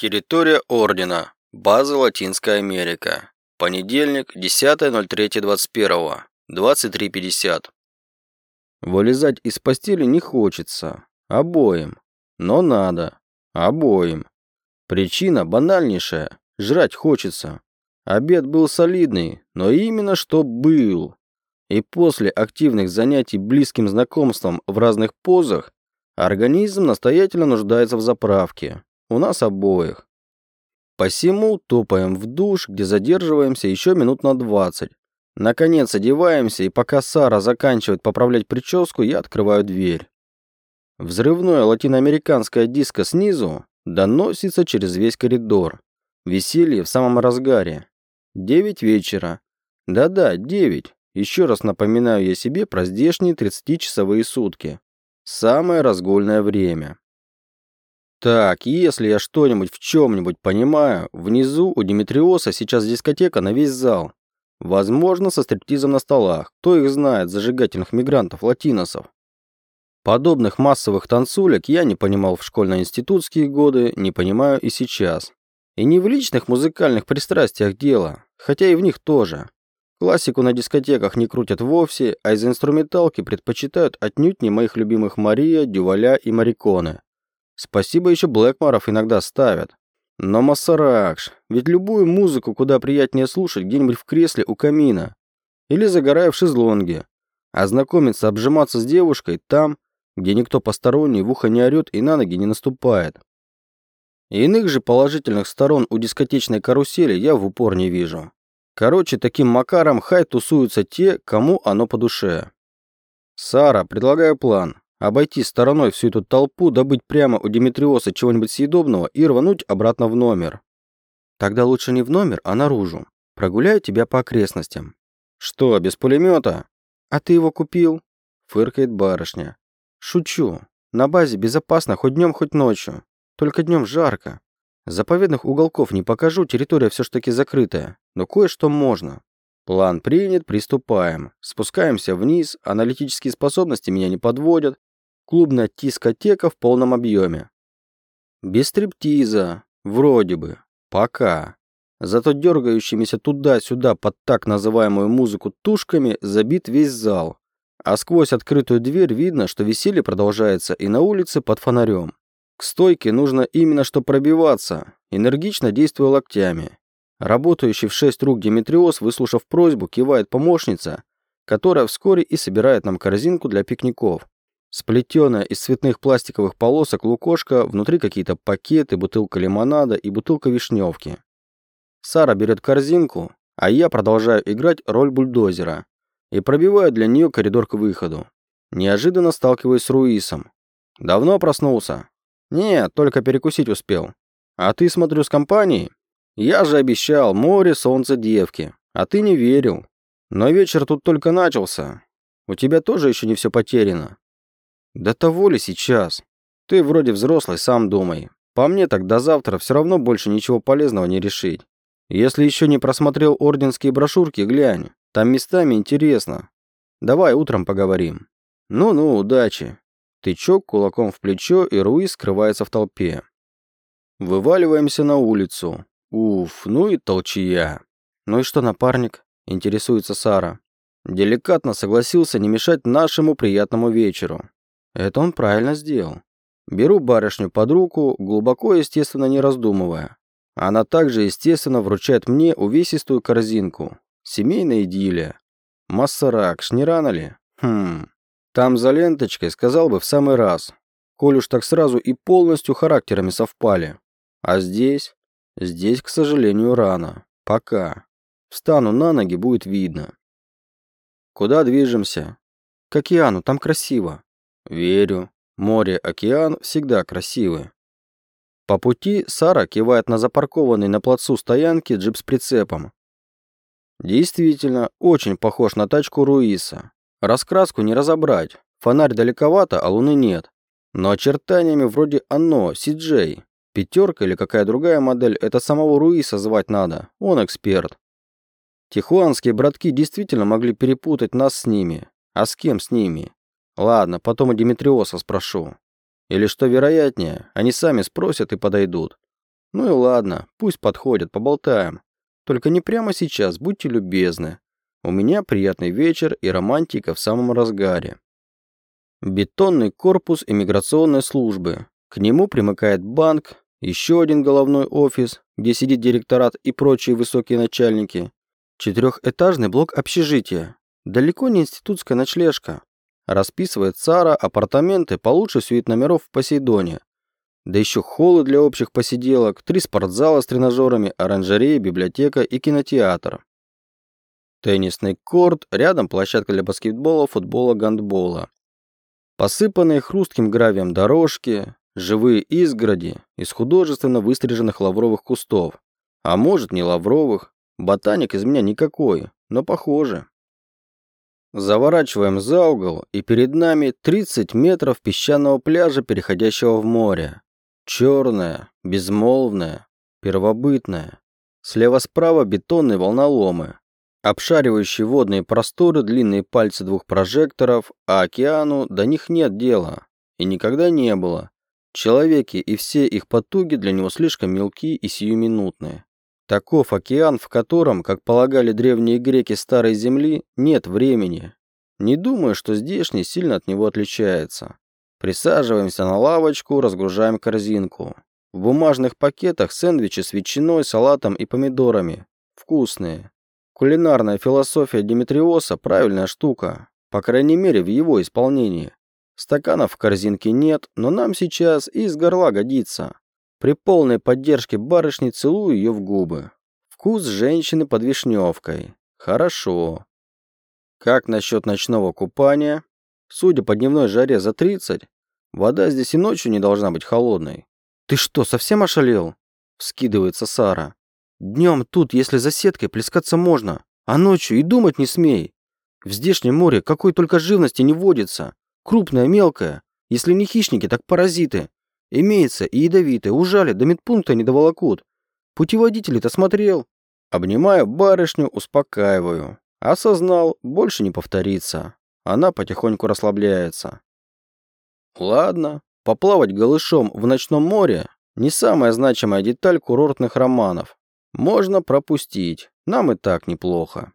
Территория Ордена. База Латинская Америка. Понедельник, 10.03.21. 23.50. Вылезать из постели не хочется. Обоим. Но надо. Обоим. Причина банальнейшая. Жрать хочется. Обед был солидный, но именно что был. И после активных занятий близким знакомством в разных позах организм настоятельно нуждается в заправке. У нас обоих. Посему топаем в душ, где задерживаемся еще минут на 20. Наконец одеваемся, и пока Сара заканчивает поправлять прическу, я открываю дверь. Взрывное латиноамериканское диско снизу доносится через весь коридор. Веселье в самом разгаре. Девять вечера. Да-да, девять. Еще раз напоминаю я себе про здешние 30-часовые сутки. Самое разгульное время. Так, если я что-нибудь в чем-нибудь понимаю, внизу у Димитриоса сейчас дискотека на весь зал. Возможно, со стриптизом на столах. Кто их знает, зажигательных мигрантов-латиносов. Подобных массовых танцулек я не понимал в школьно-институтские годы, не понимаю и сейчас. И не в личных музыкальных пристрастиях дело, хотя и в них тоже. Классику на дискотеках не крутят вовсе, а из инструменталки предпочитают отнюдь не моих любимых Мария, Дюваля и Мариконы. Спасибо еще Блэкморов иногда ставят. Но Массаракш, ведь любую музыку куда приятнее слушать где-нибудь в кресле у камина. Или загорая в шезлонге. А знакомиться, обжиматься с девушкой там, где никто посторонний в ухо не орет и на ноги не наступает. Иных же положительных сторон у дискотечной карусели я в упор не вижу. Короче, таким макаром хай тусуются те, кому оно по душе. Сара, предлагаю план. Обойти стороной всю эту толпу, добыть прямо у Димитриоса чего-нибудь съедобного и рвануть обратно в номер. Тогда лучше не в номер, а наружу. Прогуляю тебя по окрестностям. Что, без пулемета? А ты его купил? Фыркает барышня. Шучу. На базе безопасно хоть днем, хоть ночью. Только днем жарко. Заповедных уголков не покажу, территория все ж таки закрытая. Но кое-что можно. План принят, приступаем. Спускаемся вниз, аналитические способности меня не подводят, Клубная дискотека в полном объеме. Без стриптиза. Вроде бы. Пока. Зато дергающимися туда-сюда под так называемую музыку тушками забит весь зал. А сквозь открытую дверь видно, что веселье продолжается и на улице под фонарем. К стойке нужно именно что пробиваться, энергично действуя локтями. Работающий в шесть рук Димитриос, выслушав просьбу, кивает помощница, которая вскоре и собирает нам корзинку для пикников. Сплетенная из цветных пластиковых полосок лукошка, внутри какие-то пакеты, бутылка лимонада и бутылка вишневки. Сара берет корзинку, а я продолжаю играть роль бульдозера и пробиваю для нее коридор к выходу. Неожиданно сталкиваюсь с Руисом. «Давно проснулся?» «Нет, только перекусить успел». «А ты, смотрю, с компанией?» «Я же обещал, море, солнце, девки. А ты не верил. Но вечер тут только начался. У тебя тоже еще не все потеряно. Да того ли сейчас? Ты вроде взрослый, сам думай. По мне так до завтра все равно больше ничего полезного не решить. Если еще не просмотрел орденские брошюрки, глянь. Там местами интересно. Давай утром поговорим. Ну-ну, удачи. Тычок кулаком в плечо, и Руис скрывается в толпе. Вываливаемся на улицу. Уф, ну и толчья. Ну и что, напарник? Интересуется Сара. Деликатно согласился не мешать нашему приятному вечеру. Это он правильно сделал. Беру барышню под руку, глубоко, естественно, не раздумывая. Она также, естественно, вручает мне увесистую корзинку. Семейная идиллия. Массаракш, не рано ли? Хм. Там за ленточкой сказал бы в самый раз. Коль уж так сразу и полностью характерами совпали. А здесь? Здесь, к сожалению, рано. Пока. Встану на ноги, будет видно. Куда движемся? К океану, там красиво. Верю. Море, океан всегда красивы. По пути Сара кивает на запаркованный на плацу стоянки джип с прицепом. Действительно, очень похож на тачку Руиса. Раскраску не разобрать. Фонарь далековато, а луны нет. Но очертаниями вроде оно, CJ. Пятерка или какая другая модель, это самого Руиса звать надо. Он эксперт. Тихуанские братки действительно могли перепутать нас с ними. А с кем с ними? Ладно, потом у Димитриоса спрошу. Или что вероятнее, они сами спросят и подойдут. Ну и ладно, пусть подходят, поболтаем. Только не прямо сейчас, будьте любезны. У меня приятный вечер и романтика в самом разгаре. Бетонный корпус иммиграционной службы. К нему примыкает банк, еще один головной офис, где сидит директорат и прочие высокие начальники. Четырехэтажный блок общежития. Далеко не институтская ночлежка. Расписывает Сара апартаменты получше сюит номеров в Посейдоне. Да еще холлы для общих посиделок, три спортзала с тренажерами, оранжерея, библиотека и кинотеатр. Теннисный корт, рядом площадка для баскетбола, футбола, гандбола. Посыпанные хрустким гравием дорожки, живые изгороди из художественно выстриженных лавровых кустов. А может, не лавровых. Ботаник из меня никакой, но похоже. Заворачиваем за угол, и перед нами 30 метров песчаного пляжа, переходящего в море. Черное, безмолвное, первобытное. Слева-справа бетонные волноломы, обшаривающие водные просторы длинные пальцы двух прожекторов, а океану до них нет дела. И никогда не было. Человеки и все их потуги для него слишком мелки и сиюминутные. Таков океан, в котором, как полагали древние греки старой земли, нет времени. Не думаю, что здешний сильно от него отличается. Присаживаемся на лавочку, разгружаем корзинку. В бумажных пакетах сэндвичи с ветчиной, салатом и помидорами. Вкусные. Кулинарная философия Димитриоса – правильная штука. По крайней мере, в его исполнении. Стаканов в корзинке нет, но нам сейчас и из горла годится. При полной поддержке барышни целую ее в губы. Вкус женщины под вишневкой. Хорошо. Как насчет ночного купания? Судя по дневной жаре за 30, вода здесь и ночью не должна быть холодной. «Ты что, совсем ошалел?» – вскидывается Сара. «Днем тут, если за сеткой, плескаться можно, а ночью и думать не смей. В здешнем море какой только живности не водится. Крупная, мелкая. Если не хищники, так паразиты. Имеется и ядовитые, ужалят, до медпункта не доволокут. Путеводители-то смотрел. Обнимаю барышню, успокаиваю. Осознал, больше не повторится. Она потихоньку расслабляется. Ладно, поплавать голышом в ночном море не самая значимая деталь курортных романов. Можно пропустить, нам и так неплохо.